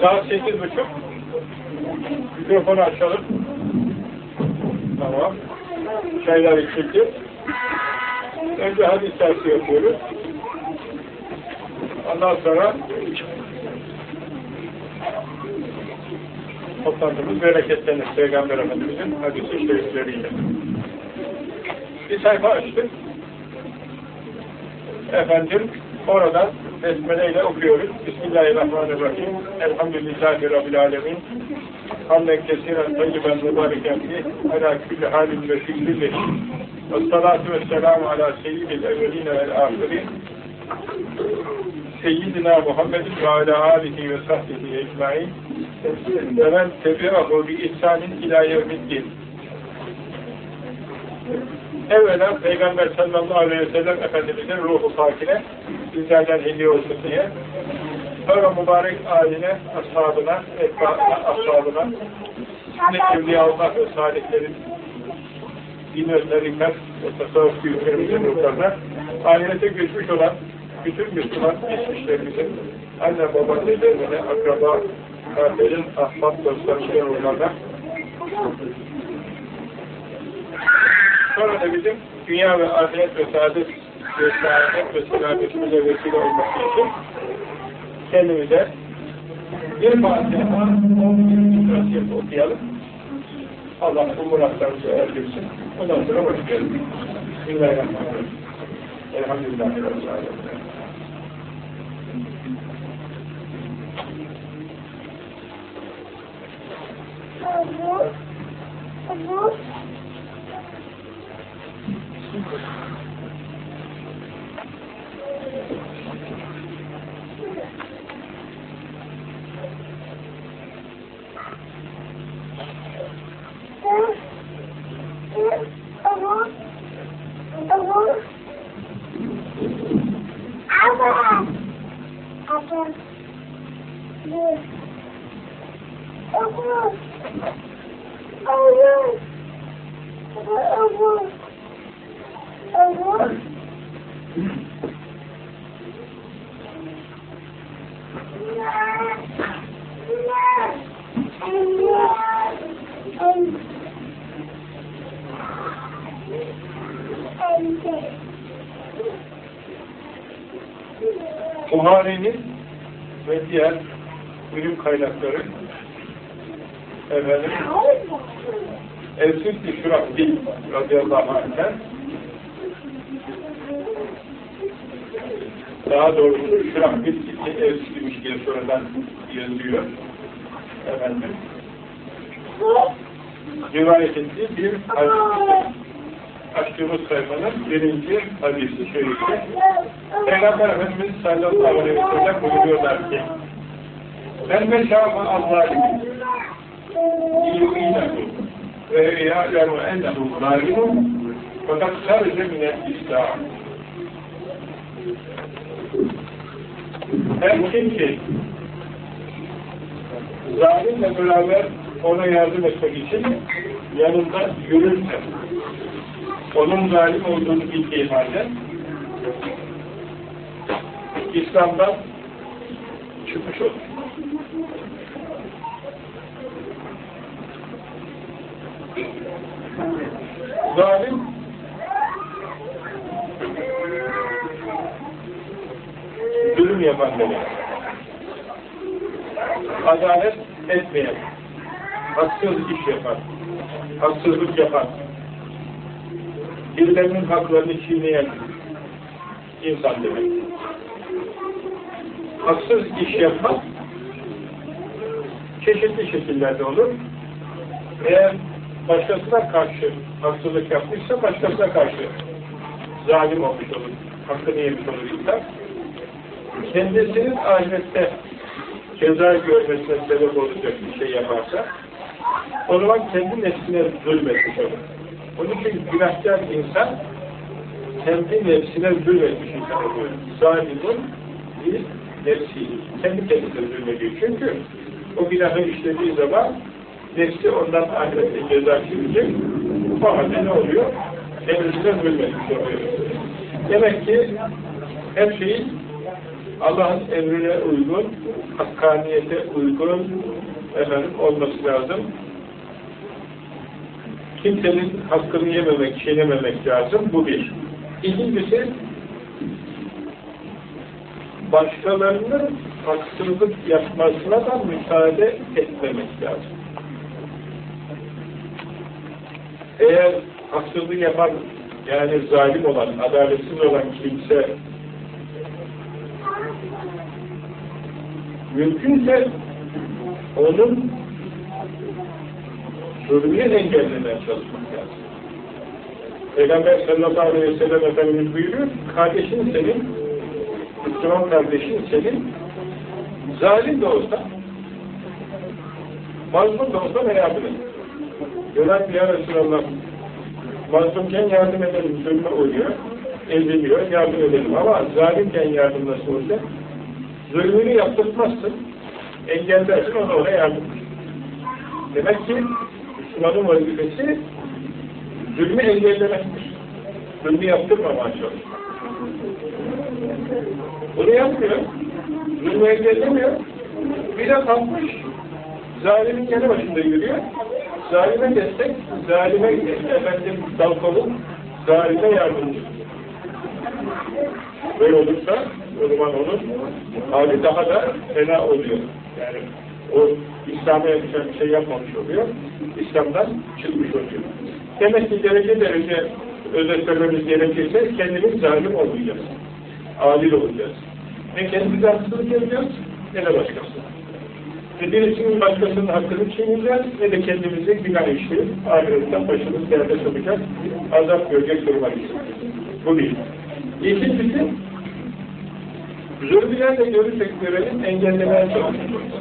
Saat sekiz buçuk. Mikrofonu açalım. Tamam. Çaylar içildi. Önce hadis dersi yapıyoruz. Ondan sonra toplantımız bereketlenir Peygamber Efendimiz'in hadisi şerifleriyle. Bir sayfa açtık. Efendim oradan besmele ile okuyoruz. Bismillahirrahmanirrahim. Elhamdülillahi Rabbil Alemin. Hamden kesiren tayyiben mübareken fi ala külli halin ve fiilli ve salatu ve selamu ala seyyidil evveline vel ahirin Seyyidina Muhammedin ve ala alihi ve sahbihi ecmain ve men tebi'ahu bi ihsanin ila yevmiddin evvela Peygamber sallallahu aleyhi ve sellem Efendimiz'in ruhu fakine bizlerden hediye olsun diye sonra mübarek aline, ashabına, etbaına, ashabına ne evliyaullah ve salihlerin din tarikat ve tasavvuf büyüklerimizin ruhlarına ahirete geçmiş olan bütün Müslüman geçmişlerimizin anne baba nedenine, akraba, kardeşin, ahbap, dostlarımızın ruhlarına Sonra da bizim dünya ve ahiret ve saadet ve saadet ve selametimize vesile olması için kendimize bir Fatiha, on bir okuyalım. Allah bu muratlarımızı erdirsin. Ondan sonra başlayalım. Bismillahirrahmanirrahim. Elhamdülillah. Rabbil Alemin. Abu, kaynakları. Efendim? Evsüt-i Şurahbil radıyallahu anh'ten daha doğrusu Şurahbil ki Evsüt'müş diye sonradan yazıyor. Efendim? Rivayet ettiği bir hadis. Açtığımız sayfanın birinci hadisi şerifi Peygamber Efendimiz sallallahu aleyhi ve sellem buyuruyorlar ki Ben meşâfı Allah'ın yu'înehu ve ya'lemu ennehu zâlimun fakat sarıca minel İslam Her kim ki? Zalimle beraber ona yardım etmek için yanında yürürse onun zalim olduğunu bildiği halde İslam'dan çıkmış olur. Zalim zulüm yapan demek. Adalet etmeyen, haksız iş yapan, haksızlık yapan, birilerinin haklarını çiğneyen insan demek. Haksız iş yapmak çeşitli şekillerde olur. Eğer başkasına karşı haksızlık yapmışsa başkasına karşı zalim olmuş olur. Hakkını yemiş olur insan. Kendisinin ahirette ceza görmesine sebep olacak bir şey yaparsa o zaman kendi nefsine zulmetmiş olur. Onun için günahkar insan kendi nefsine zulmetmiş insan oluyor. Zalimun bir nefsi. Kendi kendisine zulmediyor. Çünkü o günahı işlediği zaman nefsi ondan ahirette ceza çekecek. O halde ne oluyor? Nefsine zulmetmiş oluyor. Demek ki her şeyin Allah'ın emrine uygun, hakkaniyete uygun efendim, olması lazım. Kimsenin hakkını yememek, çiğnememek lazım. Bu bir. İkincisi, başkalarının haksızlık yapmasına da müsaade etmemek lazım. Eğer haksızlık yapan, yani zalim olan, adaletsiz olan kimse mümkünse onun zulmünü engellemeye çalışmak lazım. Peygamber sallallahu aleyhi ve sellem Efendimiz buyuruyor, kardeşin senin, Müslüman kardeşin senin, zalim de olsa, mazlum da olsa ne et. Diyorlar ki ya Resulallah, mazlumken yardım edelim, zulme oluyor, eziliyor, yardım edelim ama zalimken yardım nasıl olacak? Zulmünü yaptırtmazsın, engellersin, ona ona yardım Demek ki Müslümanın vazifesi zulmü engellemektir. Zulmü yaptırmamaya çalışmak. Bunu yapmıyor. Zulmü engellemiyor. Bir de kalkmış. Zalimin yanı başında yürüyor. Zalime destek, zalime efendim dal kolu, zalime yardımcı. Böyle olursa o zaman onun hali daha da fena oluyor. Yani o İslam'a yakışan bir şey yapmamış oluyor. İslam'dan çıkmış oluyor. Demek ki derece derece özetlememiz gerekirse kendimiz zalim olmayacağız. Adil olacağız. Ne kendimize haksızlık yapacağız ne de başkası. Birisinin başkasının hakkını çiğneyeceğiz ne de kendimizi günah işleyip ahiretten başımız derde sokacak, azap görecek duruma Bu bir. İkincisi, zulmülerle görürsek görelim engellemeye çalışıyoruz.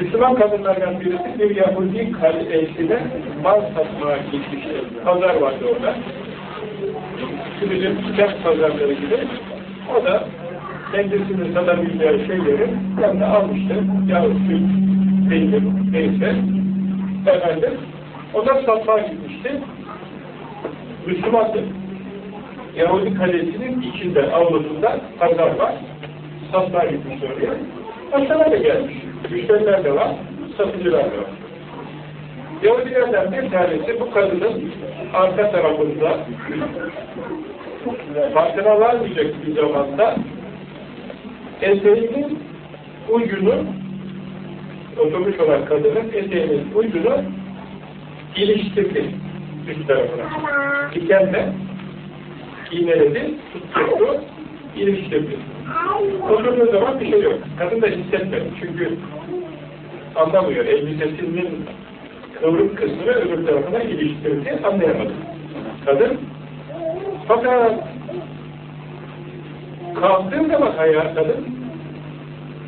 Müslüman kadınlardan birisi bir Yahudi kalesine mal satmaya gitmişti. Pazar vardı orada. Bizim sıcak pazarları gibi. O da kendisini satabileceği şeyleri yanına almıştı. Yahut süt, peynir, neyse. Efendim, o da satmaya gitmişti. Müslümandı. Yahudi kalesinin içinde, avlusunda pazar var. Satmaya gitmiş oraya. Başkalar da gelmiş. Müşteriler de var, satıcılar da var. Yahudilerden bir tanesi bu kadının arka tarafında farkına varmayacak bir zamanda eteğinin ucunu oturmuş olan kadının eteğinin ucunu iliştirdi üst tarafına. Dikenle iğneledi, tuttu, iliştirdi. Oturduğu zaman bir şey yok. Kadın da hissetmedi. Çünkü anlamıyor. Elbisesinin kıvrık kısmını öbür tarafına iliştirdi. Anlayamadı. Kadın fakat kalktığı zaman ayağa kadın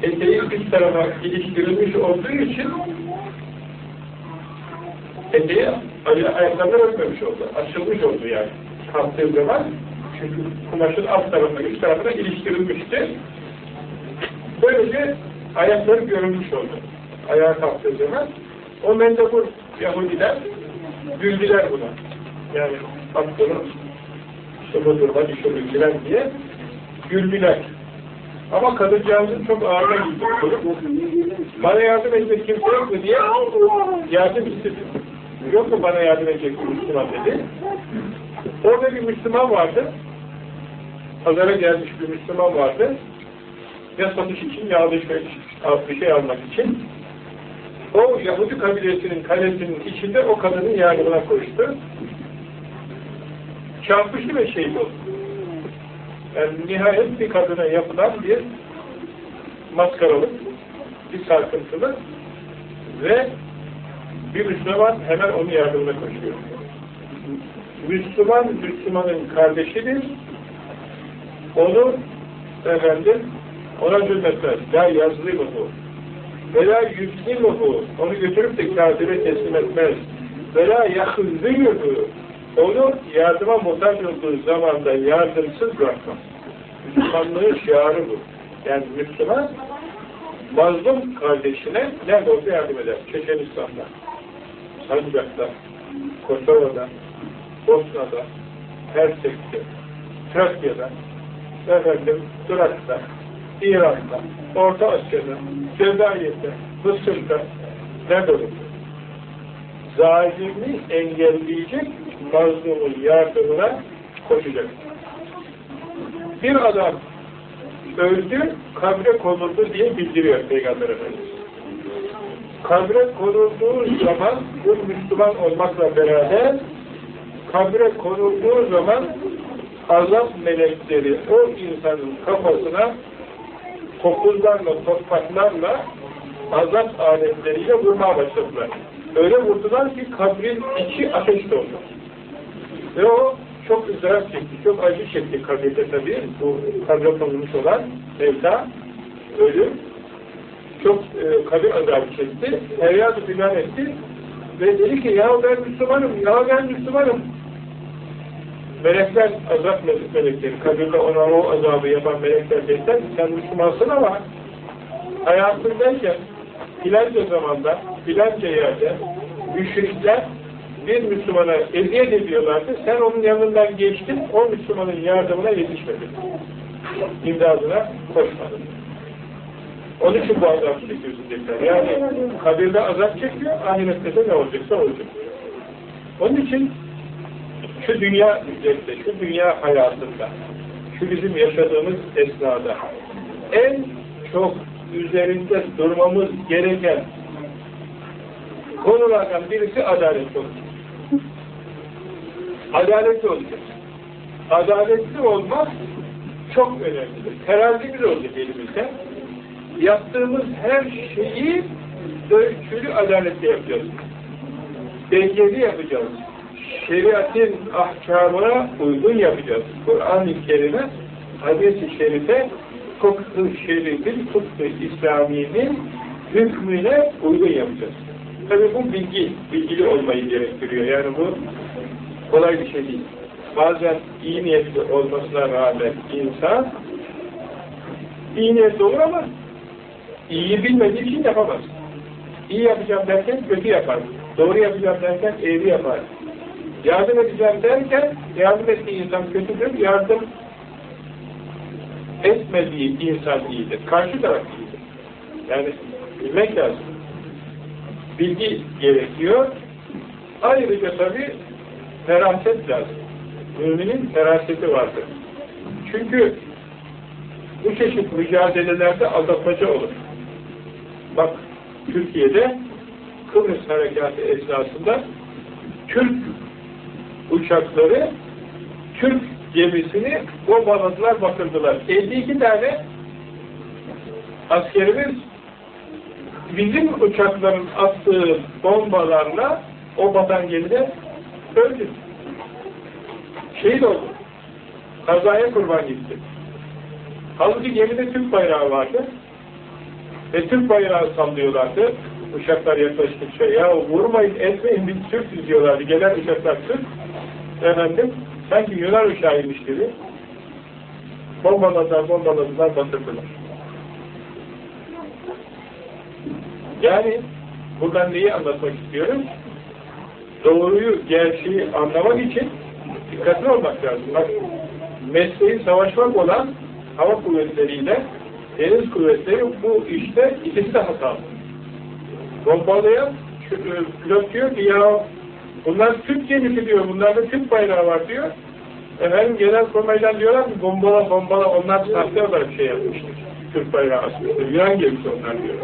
eteği üst tarafa iliştirilmiş olduğu için eteği ayaklarına örtmemiş oldu. Açılmış oldu yani. Kalktığı zaman çünkü kumaşın alt tarafına, üst tarafına iliştirilmişti. Böylece ayakları görülmüş oldu. Ayağa kalktığı zaman. O mendebur Yahudiler güldüler buna. Yani bak bunu işte bu duruma düşürüldüler diye güldüler. Ama kadıncağızın çok ağırına gitti. Bana yardım edecek kimse yok mu diye yardım istedi. Yok mu bana yardım edecek bir Müslüman dedi. Orada bir Müslüman vardı. Pazara gelmiş bir Müslüman vardı. Ya satış için ya alışveriş bir şey almak için. O Yahudi kabilesinin kalesinin içinde o kadının yardımına koştu. Çarpıştı ve şehit oldu. Yani nihayet bir kadına yapılan bir maskaralık, bir sarkıntılı ve bir Müslüman hemen onun yardımına koşuyor. Müslüman, Müslümanın kardeşidir. Onu efendim ona zulmetmez. La yazlimuhu. Ve la yüzlimuhu. Onu götürüp de kafire teslim etmez. Ve la yahzıyuhu. Onu yardıma muhtaç olduğu zamanda yardımsız bırakmaz. Müslümanlığın şiarı bu. Yani Müslüman mazlum kardeşine nerede olsa yardım eder. Çeçenistan'da, Sancak'ta, Kosova'da, Bosna'da, Hersek'te, Trakya'da, efendim, Irak'ta, İran'da, Orta Asya'da, Cezayir'de, Mısır'da ne olur? Zalimi engelleyecek mazlumun yardımına koşacak. Bir adam öldü, kabre konuldu diye bildiriyor Peygamber Efendimiz. Kabre konulduğu zaman bu Müslüman olmakla beraber kabre konulduğu zaman azap melekleri o insanın kafasına topuzlarla, topraklarla azap aletleriyle vurmaya başladılar. Öyle vurdular ki kabrin içi ateş doldu. Ve o çok ızdırap çekti, çok acı çekti kabirde tabii. Bu kabre konulmuş olan Mevla, ölüm. Çok e, kabir azabı çekti, feryat-ı filan etti ve dedi ki ya ben Müslümanım, ya ben Müslümanım. Melekler, azap melekleri, kabirde ona o azabı yapan melekler dediler sen Müslümansın ama hayatındayken filanca zamanda, filanca yerde müşrikler bir Müslümana eziyet ediyorlardı. Sen onun yanından geçtin, o Müslümanın yardımına yetişmedin. İmdadına koşmadın. Onun için bu azap çekiyorsun dediler. Yani kabirde azap çekiyor, ahirette de ne olacaksa olacak. Onun için şu dünya üzerinde, şu dünya hayatında, şu bizim yaşadığımız esnada en çok üzerinde durmamız gereken konulardan birisi adalet olacak. Adaletli olacak. Adaletli olmak çok önemlidir. Terazimiz olacak elimizde. Yaptığımız her şeyi ölçülü adaletle yapacağız. Dengeli yapacağız. Şeriatın ahkamına uygun yapacağız. Kur'an-ı Kerim'e, hadis-i şerife, fıkhı şerifin, fıkhı İslami'nin hükmüne uygun yapacağız. Tabi bu bilgi, bilgili olmayı gerektiriyor. Yani bu kolay bir şey değil. Bazen iyi niyetli olmasına rağmen insan iyi niyetli olur ama iyiyi bilmediği için yapamaz. İyi yapacağım derken kötü yapar. Doğru yapacağım derken eğri yapar. Yardım edeceğim derken yardım ettiği insan kötüdür, yardım etmediği insan iyidir. Karşı taraf iyidir. Yani bilmek lazım. Bilgi gerekiyor. Ayrıca tabi feraset lazım. Müminin feraseti vardır. Çünkü bu çeşit mücadelelerde aldatmaca olur. Bak Türkiye'de Kıbrıs Harekatı esnasında Türk uçakları Türk gemisini bombaladılar, batırdılar. 52 tane askerimiz bizim uçakların attığı bombalarla o batan gemide öldü. Şehit oldu. Kazaya kurban gitti. Halbuki gemide Türk bayrağı vardı. Ve Türk bayrağı sallıyorlardı. Uçaklar yaklaştıkça ya vurmayın etmeyin biz Türk diyorlardı. Gelen uçaklar Türk. Efendim sanki Yunan uçağıymış gibi bombaladılar, bombaladılar, batırdılar. Yani buradan neyi anlatmak istiyorum? Doğruyu, gerçeği anlamak için dikkatli olmak lazım. Bak, mesleği savaşmak olan hava kuvvetleriyle deniz kuvvetleri bu işte ikisi de hatalı. Bombalayan e, pilot diyor ki ya bunlar Türk gemisi diyor, bunlarda Türk bayrağı var diyor. Efendim genel kurmaydan diyorlar ki bombala bombala onlar sahte olarak şey yapmıştır. Türk bayrağı asmıştır. Yunan gemisi onlar diyor.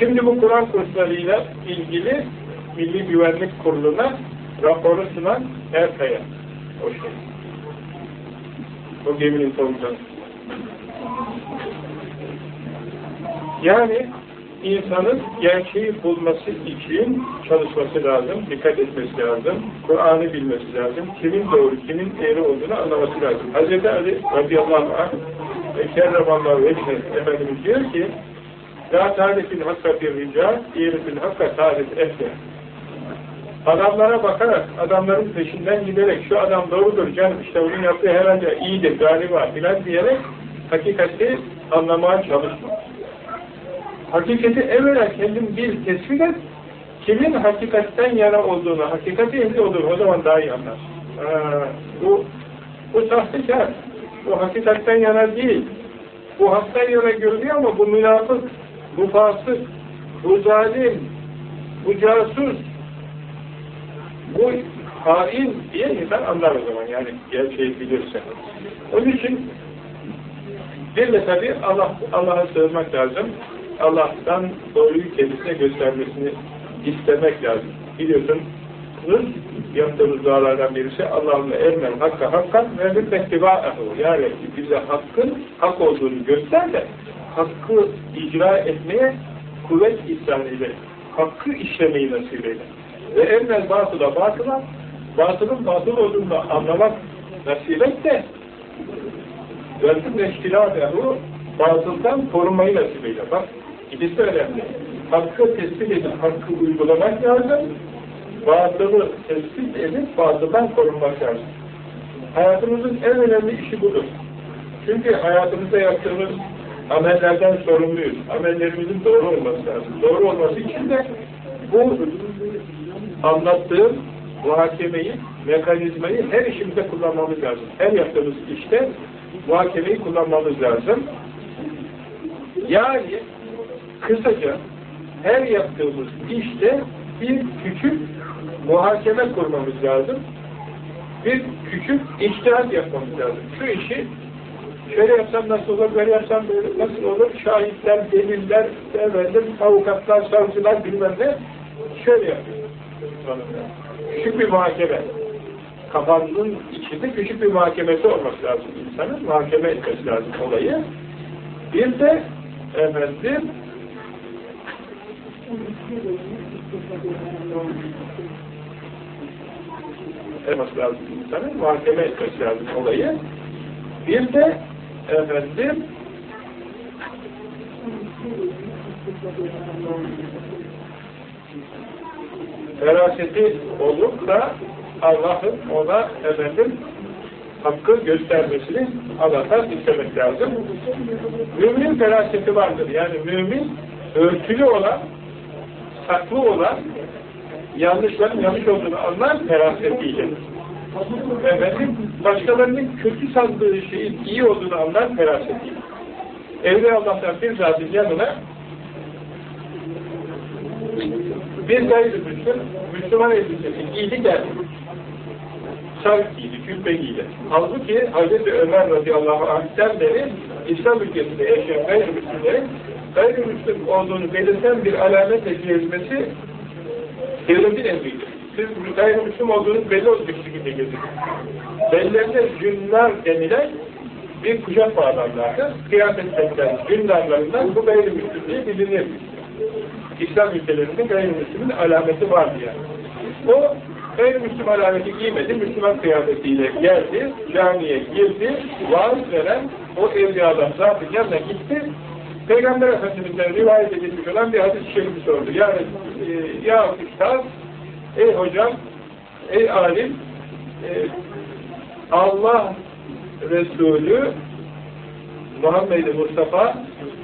Şimdi bu Kur'an kurslarıyla ilgili Milli Güvenlik Kurulu'na raporu sunan Erkaya. O şey. O geminin komutanı. Yani insanın gerçeği bulması için çalışması lazım, dikkat etmesi lazım, Kur'an'ı bilmesi lazım, kimin doğru, kimin eğri olduğunu anlaması lazım. Hz. Ali radıyallahu anh ve kerremallahu vecih Efendimiz diyor ki La tarifin hakka bir rica, iğrifin hakka tarif ehle. Adamlara bakarak, adamların peşinden giderek, şu adam doğrudur canım, işte onun yaptığı herhalde iyidir, galiba filan diyerek hakikati anlamaya çalışma. Hakikati evvela kendin bil, tespit et, kimin hakikatten yana olduğunu, hakikati ehli olduğunu o zaman daha iyi anlar. Ha, bu Bu sahtekar. Bu hakikatten yana değil. Bu haktan yana görünüyor ama bu münafık, bu fasık, bu zalim, bu casus, bu hain diye insan anlar o zaman yani gerçeği bilirse. Onun için de tabi Allah, Allah'a sığınmak lazım. Allah'tan doğruyu kendisine göstermesini istemek lazım. Biliyorsunuz yaptığımız dualardan birisi Allah'ın ermen hakka hakkan ve bir mektibâehu. Ya Rabbi bize hakkın hak olduğunu göster de hakkı icra etmeye kuvvet ihsan eyle. Hakkı işlemeyi nasip eyle. Ve emrel batıla batıla batılın batıl olduğunu anlamak nasip et de Velkün eşkilâbehu batıldan korunmayı nasip eyle. Bak ikisi önemli. Hakkı tespit edip hakkı uygulamak lazım. Batılı tespit edip batıldan korunmak lazım. Hayatımızın en önemli işi budur. Çünkü hayatımızda yaptığımız amellerden sorumluyuz. Amellerimizin doğru olması lazım. Doğru olması için de bu anlattığım muhakemeyi, mekanizmayı her işimizde kullanmamız lazım. Her yaptığımız işte muhakemeyi kullanmamız lazım. Yani kısaca her yaptığımız işte bir küçük muhakeme kurmamız lazım. Bir küçük içtihat yapmamız lazım. Şu işi şöyle yapsam nasıl olur, böyle yapsam nasıl olur, şahitler, deliller, efendim, avukatlar, savcılar bilmem ne, şöyle yapıyor. Küçük bir muhakeme. Kafanın içinde küçük bir muhakemesi olması lazım insanın. Muhakeme etmesi lazım olayı. Bir de efendim etmesi lazım insanın. Muhakeme etmesi lazım olayı. Bir de efendim feraseti olup da Allah'ın ona efendim hakkı göstermesini Allah'tan istemek lazım. Müminin feraseti vardır. Yani mümin örtülü olan, saklı olan, yanlışların yanlış olduğunu anlar ferasetiyle. Efendim, başkalarının kötü sandığı şeyin iyi olduğunu anlar ferasetiyle. Evliya Allah'tan bir zatın yanına bir gayrimüslim, Müslüman elbisesi giydi geldi. Şark giydi, küpe giydi. Halbuki Hz. Ömer radıyallahu anh'ten beri İslam ülkesinde yaşayan gayrimüslimlerin gayrimüslim olduğunu belirten bir alametle gezmesi devletin emridir. Siz gayrimüslim olduğunuz belli olacak şekilde gezin. Bellerinde cünnar denilen bir kuşak bağlarlardı. Kıyafetlerinden, cündarlarından bu gayrimüslimliği bilinir. İslam ülkelerinde gayrimüslimin alameti vardı yani. O gayrimüslim alameti giymedi, Müslüman kıyafetiyle geldi, camiye girdi, vaaz veren o evliyadan zaten yanına gitti, Peygamber Efendimiz'den rivayet edilmiş olan bir hadis-i şerifi sordu. Yani, e, ya üstad, ey hocam, ey alim, e, Allah Resulü Muhammed-i Mustafa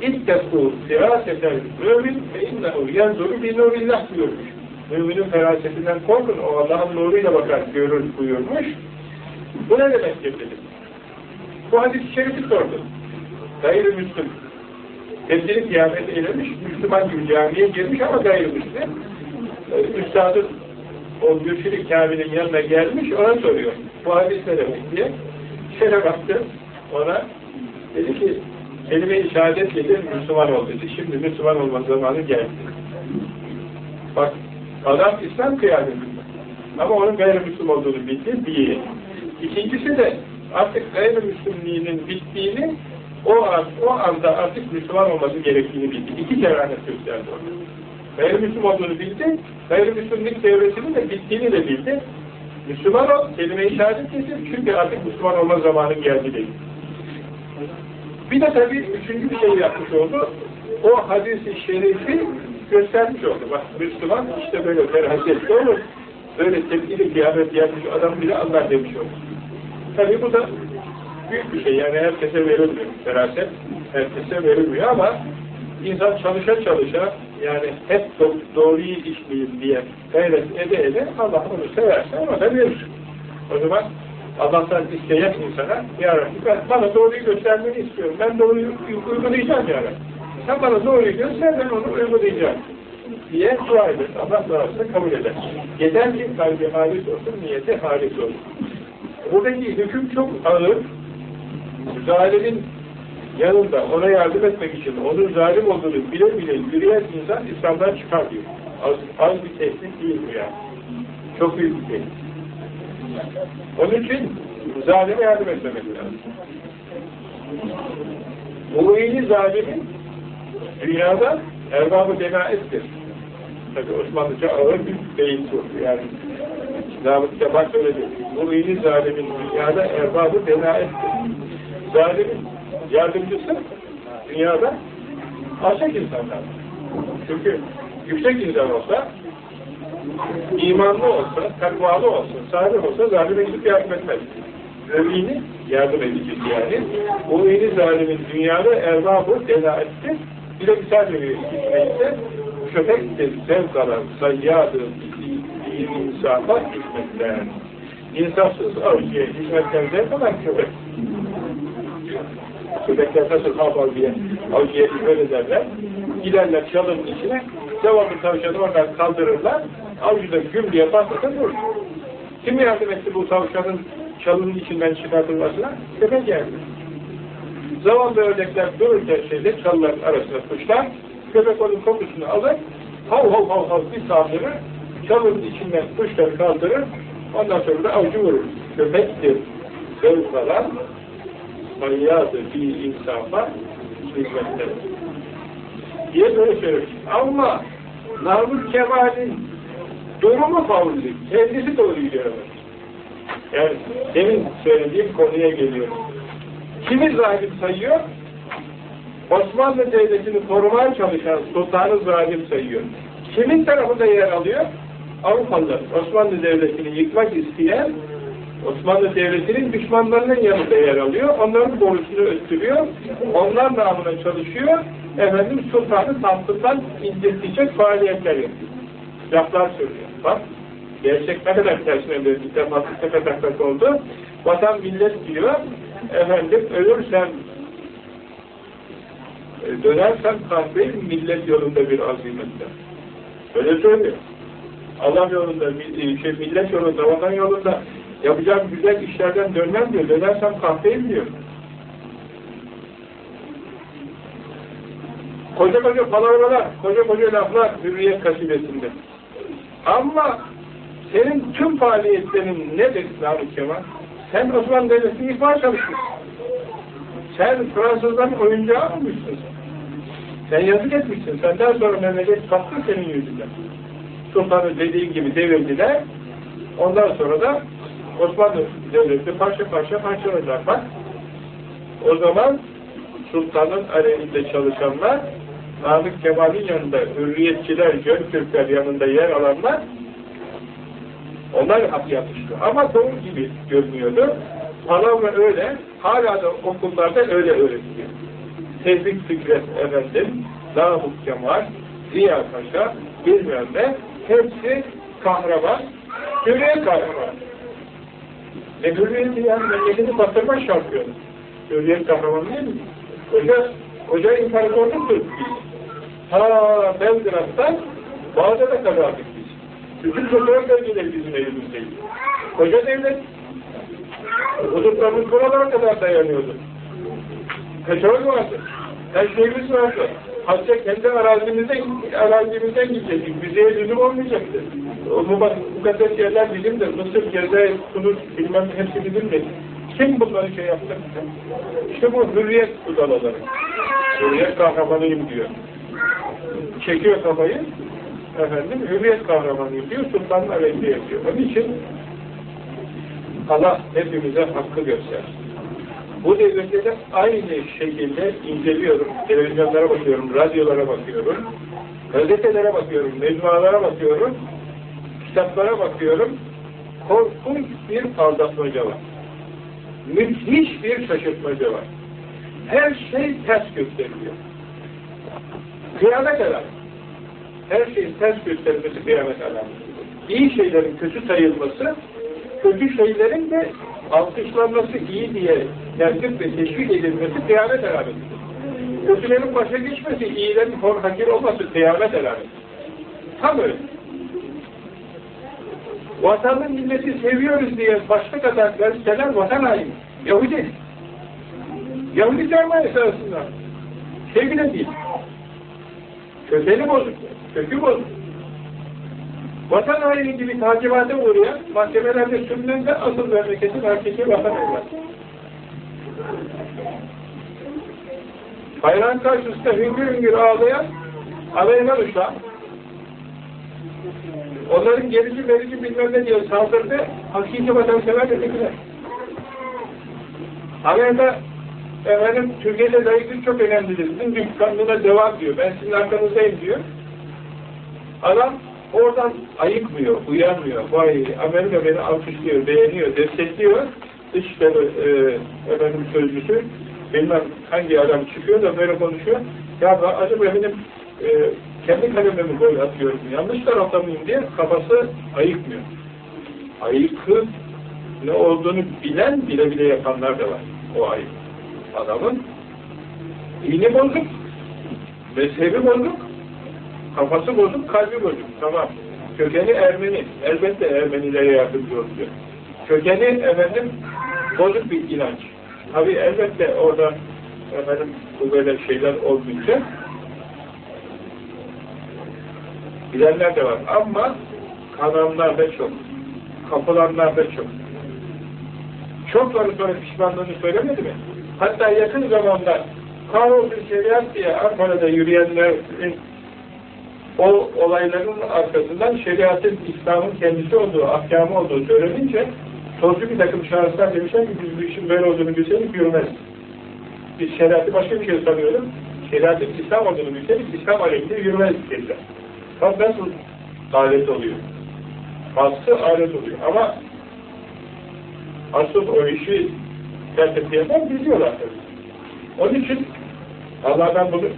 İttekû firâsetel mümin ve innehu yenzuru bi nurillah buyurmuş. Müminin ferasetinden korkun, o Allah'ın nuruyla bakar, görür buyurmuş. Bu ne demektir dedim. Bu hadis-i şerifi sordu. Gayrimüslim. Kendini kıyamet eylemiş, Müslüman gibi camiye girmiş ama gayrimüslim. Ee, Üstadın o mürşid-i yanına gelmiş, ona soruyor. Bu hadis ne demek diye. Şöyle baktı ona, dedi ki, kelime-i şehadet Müslüman ol dedi. Şimdi Müslüman olma zamanı geldi. Bak, adam İslam kıyametinde. Ama onun gayrimüslim olduğunu bildi, bir. İkincisi de artık gayrimüslimliğinin bittiğini, o, an, o anda artık Müslüman olması gerektiğini bildi. İki keramet gösterdi orada. Gayrimüslim olduğunu bildi, gayrimüslimlik devresinin de bittiğini de bildi. Müslüman ol, kelime-i şehadet getir, çünkü artık Müslüman olma zamanı geldi dedi. Bir de tabii üçüncü bir şey yapmış oldu. O hadis-i şerifi göstermiş oldu. Bak Müslüman işte böyle ferasetli olur. Böyle tepkili kıyamet yapmış adam bile anlar demiş oldu. Tabii bu da büyük bir şey. Yani herkese verilmiyor. Feraset herkese verilmiyor ama insan çalışa çalışa yani hep doğruyu işleyeyim diye gayret ede ede Allah onu severse ona da verir. O zaman Allah'tan isteyen insana Ya Rabbi ben, bana doğruyu göstermeni istiyorum. Ben doğruyu uygulayacağım Ya Rabbi. Sen bana doğruyu göster ben onu uygulayacağım. Diye dua eder. Allah duasını kabul eder. Yeter ki kalbi halis olsun, niyeti halis olsun. Buradaki hüküm çok ağır. Zalimin yanında ona yardım etmek için onun zalim olduğunu bile bile yürüyen insan İslam'dan çıkar diyor. Az, az bir tehdit değil bu yani. Çok büyük bir tehdit. Onun için zalime yardım etmemek lazım. İyili zalimin dünyada erbabı denaettir. Tabi Osmanlıca ağır bir beyin bu. Yani Davut Kemal söyledi. Bu iyili zalimin dünyada erbabı denaettir. Zalimin yardımcısı dünyada alçak insanlar. Çünkü yüksek insan olsa, imanlı olsa, takvalı olsa, salih olsa zalime gidip yardım etmez. Övini yardım edecek yani. Bu iyili zalimin dünyada erbabı denaettir. Bir de misal veriyor hikmette. Köpektir zevk alan sayyadı insafa hizmetten. İnsafsız avcıya hizmetten zevk alan köpek. Köpekler nasıl av avcıya, avcıya hizmet ederler. Giderler çalının içine, devamlı tavşanı oradan kaldırırlar. Avcı da güm diye patlatır durur. Kim yardım etti bu tavşanın çalının içinden çıkartılmasına? Köpek yardım Zavallı ördekler dururken şeyde çalıların arasında kuşlar, köpek onun kokusunu alır, hav hav hav hav bir saldırır, çalının içinden kuşları kaldırır, ondan sonra da avcı vurur. Köpektir, söz falan, sayyadı bir insafa hizmetleri. Diye böyle söylemiş. Ama Namık Kemal'in durumu favori, kendisi doğruyu göremez. Yani demin söylediğim konuya geliyorum. Kimi zalim sayıyor? Osmanlı Devleti'ni korumaya çalışan sultanı zalim sayıyor. Kimin tarafında yer alıyor? Avrupalılar. Osmanlı Devleti'ni yıkmak isteyen Osmanlı Devleti'nin düşmanlarının yanında yer alıyor. Onların borusunu öttürüyor. Onlar namına çalışıyor. Efendim sultanı tahtından indirtecek faaliyetler yapıyor. Laflar söylüyor. Bak gerçek ne kadar tersine döndü. Defansız tepe taklak oldu. Vatan millet diyor. Efendim ölürsem e, dönersem kahveyim millet yolunda bir azimetle. Öyle söylüyor. Allah yolunda, e, şey, millet yolunda, vatan yolunda yapacağım güzel işlerden dönmem diyor. Dönersem kahveyim diyor. Koca koca palavralar, koca koca laflar hürriyet kasidesinde. Ama senin tüm faaliyetlerin nedir Namık Kemal? Sen Osmanlı Devleti'ni ihbar çalışmışsın. Sen Fransızların oyuncağı olmuşsun. Sen yazık etmişsin. Senden sonra memleket battı senin yüzünden. Sultanı dediğin gibi devirdiler. Ondan sonra da Osmanlı Devleti parça parça parçaladılar. Bak, o zaman sultanın aleyhinde çalışanlar, Namık Kemal'in yanında hürriyetçiler, Jön yanında yer alanlar, onlar yapmıştı. Ama doğru gibi görünüyordu. Palavra öyle, hala da okullarda öyle öğretiliyor. Tevfik Fikret efendim, Namık Kemal, Ziya Paşa, bilmem ne, hepsi kahraman, hürriyet kahraman. Ne hürriyeti yani memleketi bastırma şampiyonu. Hürriyet kahramanı değil mi? Koca, koca imparatorluktur biz. Ta Belgrad'dan Bağdat'a kadardık biz. Bütün toprak bölgeleri bizim elimizdeydi. Koca devlet hudutlarımız buralara kadar dayanıyordu. Petrol vardı. Her şeyimiz vardı. Hatta kendi arazimizden, arazimizden gidecektik. Bize lüzum olmayacaktı. O mukaddes yerler bizimdir. Mısır, Cezayir, Tunus, bilmem hepsi bizimdir. Kim bunları şey yaptı? İşte bu hürriyet budalaları. Hürriyet kahramanıyım diyor. Çekiyor kafayı. Efendim, hürriyet kahramanıyım diyor. Sultanın aleyhinde yapıyor. Onun için Allah hepimize hakkı göstersin. Bu devirde de aynı şekilde inceliyorum. Televizyonlara bakıyorum, radyolara bakıyorum, gazetelere bakıyorum, mecmualara bakıyorum, kitaplara bakıyorum. Korkunç bir aldatmaca var. Müthiş bir şaşırtmaca var. Her şey ters gösteriliyor. Kıyamet alameti. Her şeyin ters gösterilmesi kıyamet alameti. İyi şeylerin kötü sayılması, kötü şeylerin de alkışlanması iyi diye tertip ve teşvik edilmesi kıyamet alametidir. Kötülerin başa geçmesi, iyilerin hor hakir olması kıyamet alametidir. Tam öyle. Vatanı milleti seviyoruz diye başka kadar verseler vatan haini. Yahudi. Yahudi sermayesi arasında. Sevgili değil. Köteni bozuk. Kökü bozuk. Vatan haini gibi takibata uğrayan mahkemelerde sürülen de asıl memleketin erkeki vatan evlat. Bayrağın karşısında hüngür hüngür ağlayan Amerikan uşağı onların gerici verici bilmem ne diye saldırdı hakiki vatansever dedikiler. Amerika efendim Türkiye'de layıklık çok önemlidir. Sizin dükkanlığına devam diyor. Ben sizin arkanızdayım diyor. Adam oradan ayıkmıyor, uyanmıyor. Vay Amerika beni alkışlıyor, beğeniyor, destekliyor. Dışişleri e, efendim sözcüsü bilmem hangi adam çıkıyor da böyle konuşuyor. Ya acaba benim e, kendi kalemimi böyle atıyorum, yanlış tarafta mıyım diye kafası ayıkmıyor. Ayıkı ne olduğunu bilen bile bile yapanlar da var. O ayık. Adamın dini bozuk, mezhebi bozuk, kafası bozuk, kalbi bozuk. Tamam. Kökeni Ermeni. Elbette Ermenilere yardımcı oluyor. Kökeni efendim bozuk bir inanç. Tabi elbette orada efendim bu böyle şeyler olmayacak. Bilenler de var. Ama kananlar da çok. Kapılanlar da çok. Çokları sonra pişmanlığını söylemedi mi? Hatta yakın zamanda kahrolsun şeriat diye Ankara'da yürüyenlerin o olayların arkasından şeriatın İslam'ın kendisi olduğu, ahkamı olduğu söylenince solcu bir takım şahıslar demişler ki biz bu işin böyle olduğunu bilseydik yürümez. Biz şeriatı başka bir şey sanıyorduk. Şeriatın İslam olduğunu bilseydik İslam aleyhinde yürümez dediler. Bak nasıl alet oluyor. Baskı alet oluyor. Ama asıl o işi tertipleyenler biliyorlar tabii. Onun için Allah'tan bunu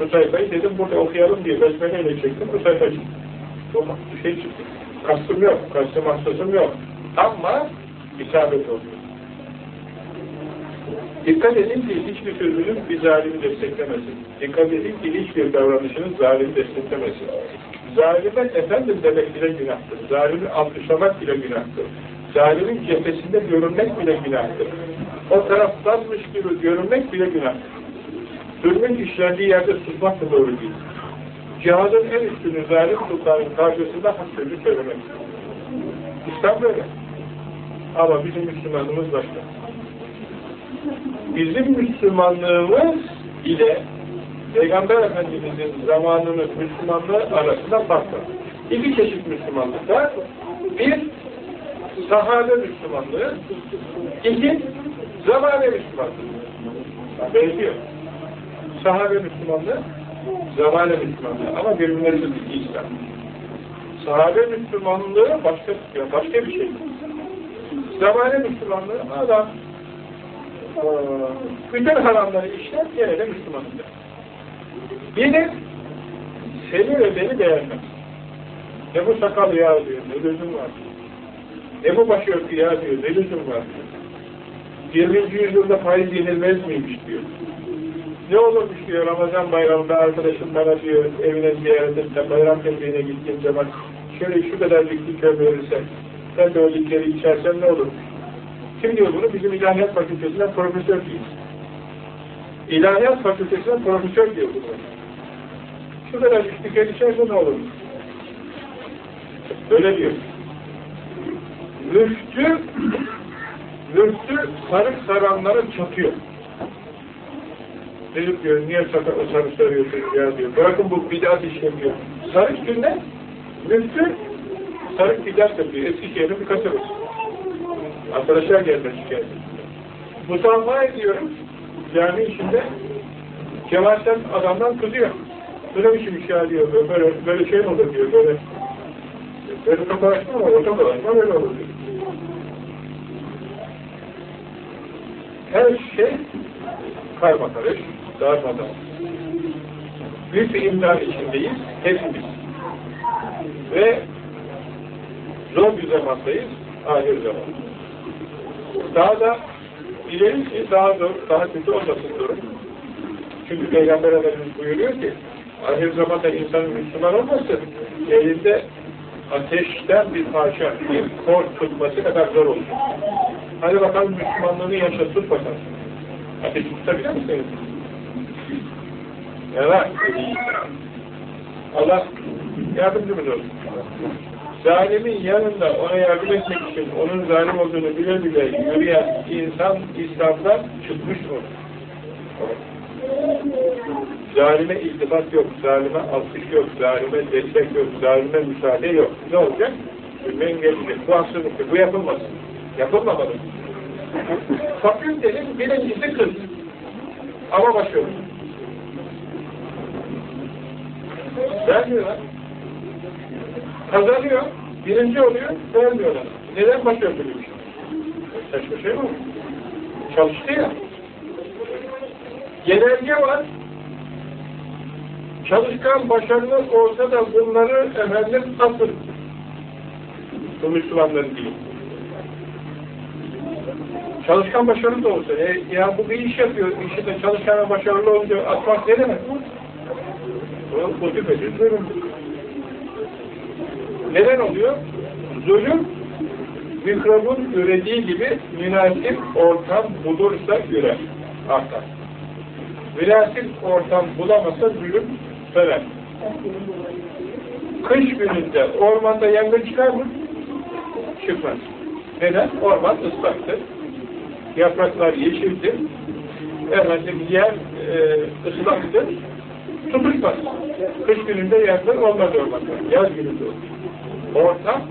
bu sayfayı dedim burada okuyalım diye besmeleyle çektim bu sayfa çıktı. Bu şey çıktı. Kastım yok, kastım hastasım yok. Ama isabet oluyor. Dikkat edin ki hiçbir sözünüz bir zalimi desteklemesin. Dikkat edin ki hiçbir davranışınız zalimi desteklemesin. Zalime efendim demek bile günahtır. Zalimi alkışlamak bile günahtır. Zalimin cephesinde görünmek bile günahtır. O taraftanmış gibi görünmek bile günahtır. Zulmün işlendiği yerde susmak da doğru değil. Cihazın en üstünü zalim sultanın karşısında hak sözü söylemek. İslam böyle. Ama bizim Müslümanlığımız başka. Bizim Müslümanlığımız ile Peygamber Efendimiz'in zamanının Müslümanlığı arasında fark var. İki çeşit Müslümanlık var. Bir, sahabe Müslümanlığı. İki, zamane Müslümanlığı. Benziyor. Sahabe Müslümanlığı, zamane Müslümanlığı. Ama birbirine zıt İslam. Sahabe Müslümanlığı başka, başka bir şey. Zamane Müslümanlığı adam bütün haramları işler, gene de Müslümanlıdır. Biri seni ve beni beğenmez. Ne bu sakal ya diyor, ne lüzum var. Ne bu başörtü ya diyor, ne lüzum var diyor. 20. yüzyılda faiz yenilmez miymiş diyor. Ne olurmuş diyor Ramazan bayramında arkadaşım bana diyor evine ziyaret etse bayram tembiğine gittiğim zaman şöyle şu kadarcık likör verirse sen de o içersen ne olur? Kim diyor bunu? Bizim İlahiyat Fakültesinden profesör diyor. İlahiyat Fakültesinden profesör diyor bunu. Şu kadarcık likör içerse ne olur? Öyle diyor. Müftü müftü sarık saranları çatıyor. Dedik diyor, niye sakın o sarık sarıyorsunuz ya diyor. Bırakın bu bidat işlemi diyor. Sarık günde müftü sarık bidat yapıyor. Eskişehir'in bir kasabası. Arkadaşlar geldiler şikayet. Musamma ediyorum. Cami içinde cemaatten adamdan kızıyor. Böyle bir şey ya diyor. Böyle, böyle şey mi olur diyor. Böyle böyle tokalaşma var. O böyle olur diyor. Her şey karma karış, darmadan. Büyük bir imtihan içindeyiz, hepimiz. Ve zor bir zamandayız, ahir zaman. Daha da ilerisi daha zor, daha kötü olmasın durum. Çünkü Peygamber Efendimiz buyuruyor ki ahir zamanda insanın Müslüman olması elinde ateşten bir parça, bir kor tutması kadar zor olur. Hadi bakalım Müslümanlığını yaşa, tut bakalım. Ateş tutabilir misiniz? Evet. Allah yardımcımız olsun. Zalimin yanında ona yardım etmek için onun zalim olduğunu bile bile yürüyen insan İslam'dan çıkmış olur. Zalime iltifat yok, zalime alkış yok, zalime destek yok, zalime müsaade yok. Ne olacak? Hükmen gelecek. Bu haksızlıktır. Bu yapılmaz. Yapılmamalı. Fakültenin birincisi kız. Ama başlıyor. Vermiyorlar. Kazanıyor, birinci oluyor, vermiyorlar. Neden şey? Saçma şey mi? Çalıştı ya. Genelge var. Çalışkan, başarılı olsa da bunları efendim asıl. Bu Müslümanların değil. Çalışkan başarılı da olsa, e, ya bu bir iş yapıyor, işi de çalışkan başarılı olunca atmak ne demek bu? Bu motive zulüm. Neden oluyor? Zulüm, mikrobun ürediği gibi münasip ortam bulursa ürer, artar. Münasip ortam bulamasa zulüm söner. Kış gününde ormanda yangın çıkar mı? Çıkmaz. Neden? Orman ıslaktır. Yapraklar yeşildir. Efendim yer e, ıslaktır. Tutuşmaz. Kış gününde yangın olmaz ormanda. Yaz gününde olur. Ortam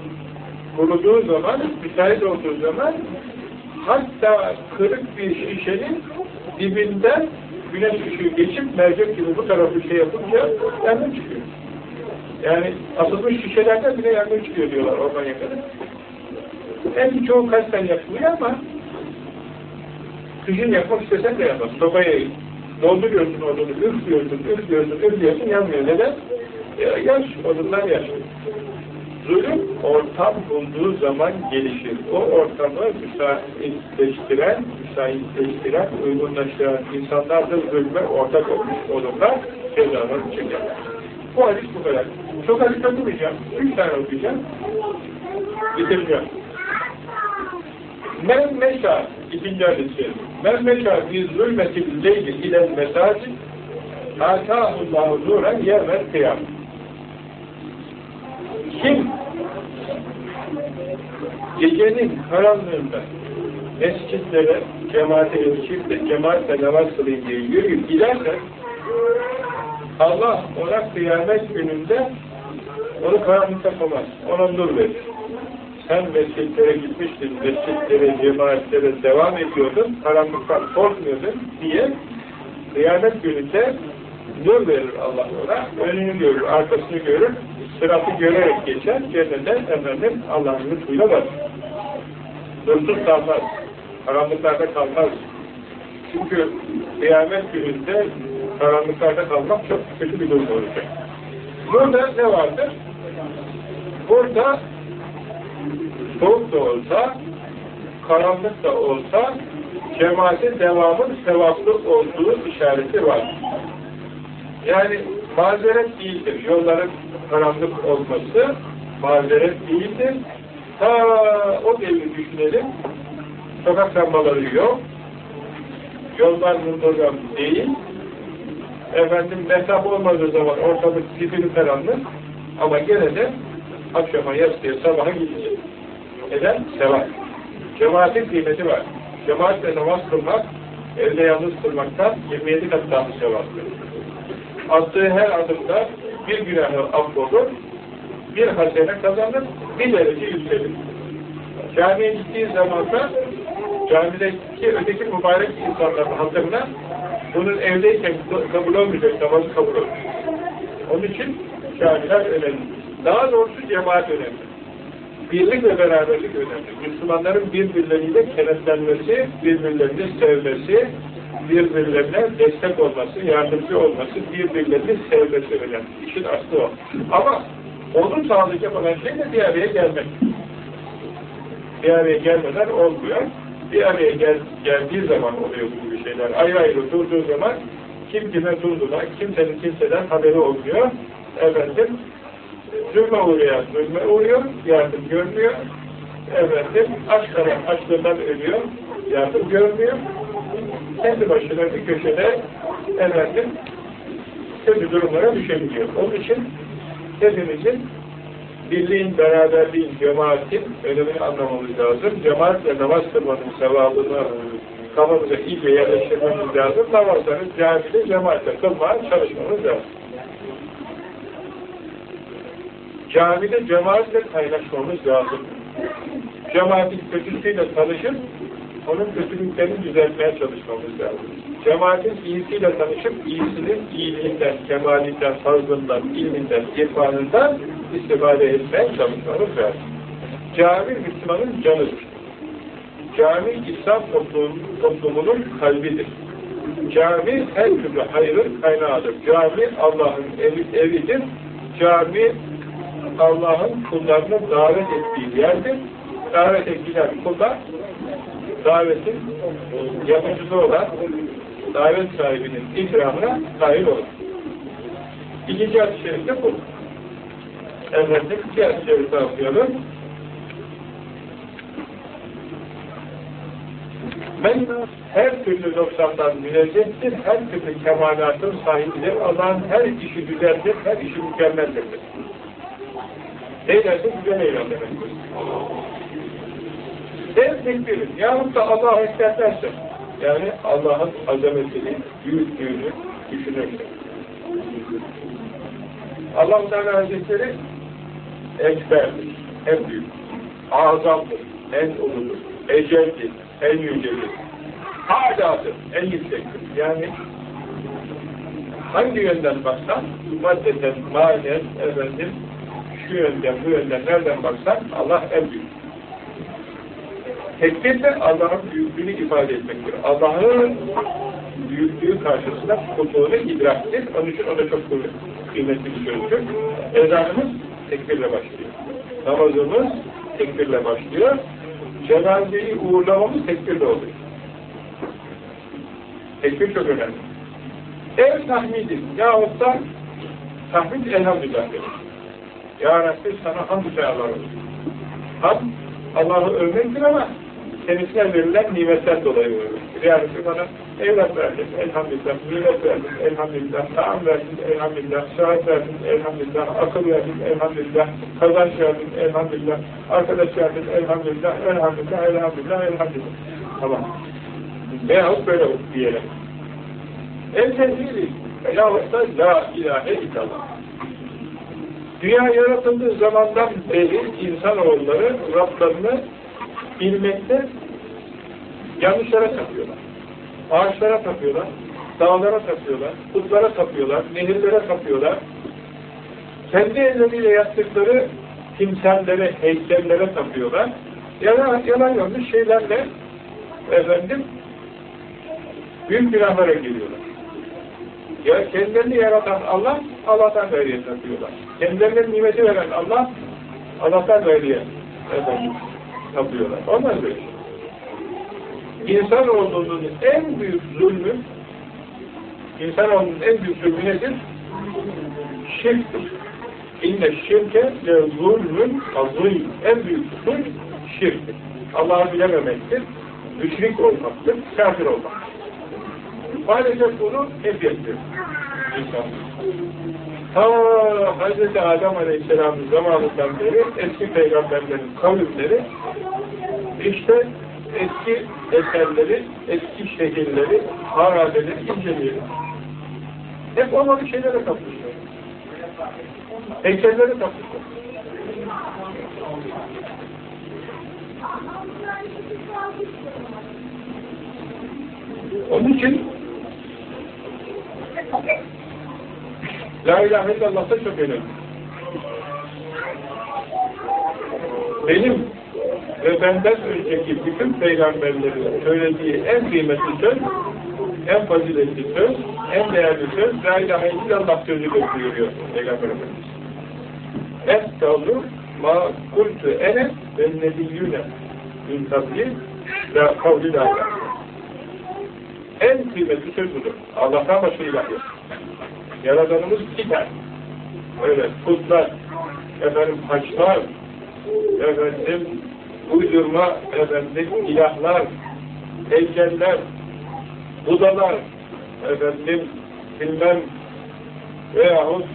kuruduğu zaman, müsait olduğu zaman hatta kırık bir şişenin dibinden güneş ışığı geçip mercek gibi bu tarafı şey yapınca yangın çıkıyor. Yani asılmış şişelerden bile yangın çıkıyor diyorlar orman yangını. En çoğu kasten yapılıyor ama kışın yapmak istesen de yapmaz. Sobaya dolduruyorsun odunu, üflüyorsun, üflüyorsun, üflüyorsun, yanmıyor. Neden? Ya, yaş, odunlar yaş. Zulüm ortam bulduğu zaman gelişir. O ortamı müsaitleştiren, müsaitleştiren, uygunlaştıran insanlar da zulme ortak olmuş olurlar, cezalarını çekerler. Bu hadis bu kadar. Çok hadis okumayacağım. Üç tane okuyacağım. Bitireceğim. Men meşa, ikinci hadisi. Men meşa bir zulmetil leyli ilen mesacid Atâhullâhu nuren yevvel kıyam. Kim gecenin karanlığında mescitlere, cemaate yetişip de cemaatle namaz kılayım diye yürüyüp giderse Allah ona kıyamet gününde onu karanlıkta koymaz. Ona nur verir. Sen mescitlere gitmiştin, mescitlere, cemaatlere devam ediyordun, karanlıktan korkmuyordun diye kıyamet gününde nur verir Allah ona. Önünü görür, arkasını görür, sıratı görerek geçer, cennete efendim Allah'ın lütfuyla var. Nursuz kalmaz. Karanlıklarda kalmaz. Çünkü kıyamet gününde karanlıklarda kalmak çok kötü bir durum olacak. Burada ne vardır? Burada soğuk da olsa, karanlık da olsa cemaatin devamın sevaplı olduğu işareti var. Yani mazeret değildir. Yolların karanlık olması mazeret değildir. Ta o devri düşünelim. Sokak lambaları yok. Yollar muntazam değil. Efendim mesafe olmadığı zaman ortalık zifiri karanlık. Ama gene de akşama yatsıya sabaha gidecek. Neden? Sevap. Cemaatin kıymeti var. Cemaatle namaz kılmak, evde yalnız kılmaktan 27 kat daha sevaptır. Attığı her adımda bir günahı affolur, bir hasene kazanır, bir derece yükselir. Camiye gittiği zaman da camideki öteki mübarek insanların hatırına bunun evdeyken kabul olmayacak, namazı kabul olur. Onun için camiler önemli. Daha doğrusu cemaat önemli. Birlik ve beraberlik önemli. Müslümanların birbirleriyle kenetlenmesi, birbirlerini sevmesi, birbirlerine destek olması, yardımcı olması, birbirlerini sevmesi önemli. İşin aslı o. Ama onu sağlayacak olan şey de bir araya gelmek. Bir araya gelmeden olmuyor. bir araya gel, geldiği zaman oluyor bu gibi şeyler. Ayrı ayrı durduğu zaman kim kime durduğuna, kimsenin kimseden haberi olmuyor. Efendim, zulme uğrayan zulme uğruyor, yardım görmüyor. Efendim, aç kalan açlığından ölüyor, yardım görmüyor. Kendi başına bir köşede efendim, kötü durumlara düşebiliyor. Onun için hepimizin birliğin, beraberliğin, cemaatin önemini anlamamız lazım. Cemaatle namaz kılmanın sevabını kafamıza iyice yerleştirmemiz lazım. Namazları camide, cemaatle kılmaya çalışmamız lazım. Camide cemaatle kaynaşmamız lazım. Cemaatin kötüsüyle tanışıp onun kötülüklerini düzeltmeye çalışmamız lazım. Cemaatin iyisiyle tanışıp iyisinin iyiliğinden, kemalinden, fazlından, ilminden, irfanından istifade etmeye çalışmamız lazım. Cami Müslümanın canıdır. Cami İslam toplumun, toplumunun kalbidir. Cami her türlü hayrın kaynağıdır. Cami Allah'ın evi, evidir. Cami Allah'ın kullarını davet ettiği yerdir. Davet ettiği kullar davetin yapıcısı olan davet sahibinin ikramına dahil olur. İkinci hadis-i şerifte bu. Efendim, iki hadis-i şerifi okuyalım. Ben her türlü noksandan münezzehtir, her türlü kemalatın sahibidir. Allah'ın her işi güzeldir, her işi mükemmeldir. Eylerse güzel eylem demektir. Ben tekbirim. Yahut da Allah'a ekber derse, yani Allah'ın azametini, büyüklüğünü düşünürse. Allah-u Teala Hazretleri ekberdir, en büyük, azamdır, en uludur, eceldir, en yücedir, hâdâdır, en yüksektir. Yani hangi yönden baksan, maddeten, manen, efendim, şu yönden, bu yönden, nereden baksan Allah en büyük. Tekbir de Allah'ın büyüklüğünü ifade etmektir. Allah'ın büyüklüğü karşısında kulluğunu idraktir. Onun için o da çok kıymetli bir sözdür. Ezanımız tekbirle başlıyor. Namazımız tekbirle başlıyor. Cenazeyi uğurlamamız tekbirle oluyor. Tekbir çok önemli. Ev tahmidi yahut da tahmid elhamdülillah. Ya Rabbi sana hamdü seyalar olsun. Hamd Allah'ı övmektir ama kendisine verilen nimetten dolayı övmektir. Yani bana evlat verdin, elhamdülillah, nimet verdin, elhamdülillah, taam verdin, elhamdülillah, sıhhat verdin, elhamdülillah, akıl verdin, elhamdülillah, kazanç verdin, elhamdülillah, arkadaş verdin, elhamdülillah, elhamdülillah, elhamdülillah, elhamdülillah. Tamam. Veyahut böyle diyelim. El tenzili, veyahut da la ilahe illallah. Dünya yaratıldığı zamandan beri insanoğulları Rablarını bilmekte yanlışlara tapıyorlar. Ağaçlara tapıyorlar, dağlara tapıyorlar, putlara tapıyorlar, nehirlere tapıyorlar. Kendi elleriyle yaptıkları timsellere, heykellere tapıyorlar. Yalan, yalan yanlış şeylerle efendim büyük günahlara giriyorlar. Ya kendilerini yaratan Allah, Allah'tan gayriye tapıyorlar. Kendilerine nimeti veren Allah, Allah'tan gayriye efendim, tapıyorlar. Onlar böyle. İnsan olduğunun en büyük zulmü, insan olduğunun en büyük zulmü nedir? Şirktir. İnne şirke le zulmün azim. En büyük zulm şirktir. Allah'ı bilememektir. Müşrik olmaktır. Kafir olmaktır. Maalesef bunu hep yapıyor insan. Ta Hz. Adem Aleyhisselam'ın zamanından beri eski peygamberlerin kavimleri işte eski eserleri, eski şehirleri, harabeleri inceliyor. Hep onları şeylere kapmışlar. Heykellere kapmışlar. Onun için La ilahe illallah da çok önemli. Benim ve benden önceki bütün peygamberlerin söylediği en kıymetli söz, en faziletli söz, en değerli söz, La ilahe illallah sözü buyuruyor Peygamber Efendimiz. Eftalu ma kultu ene ve nebiyyüne min tabli La kavli la. En kıymetli söz budur. Allah'tan başka ilah yok. Yaradanımız tane. Öyle putlar, efendim haçlar, efendim uydurma, efendim ilahlar, heykeller, budalar, efendim bilmem veyahut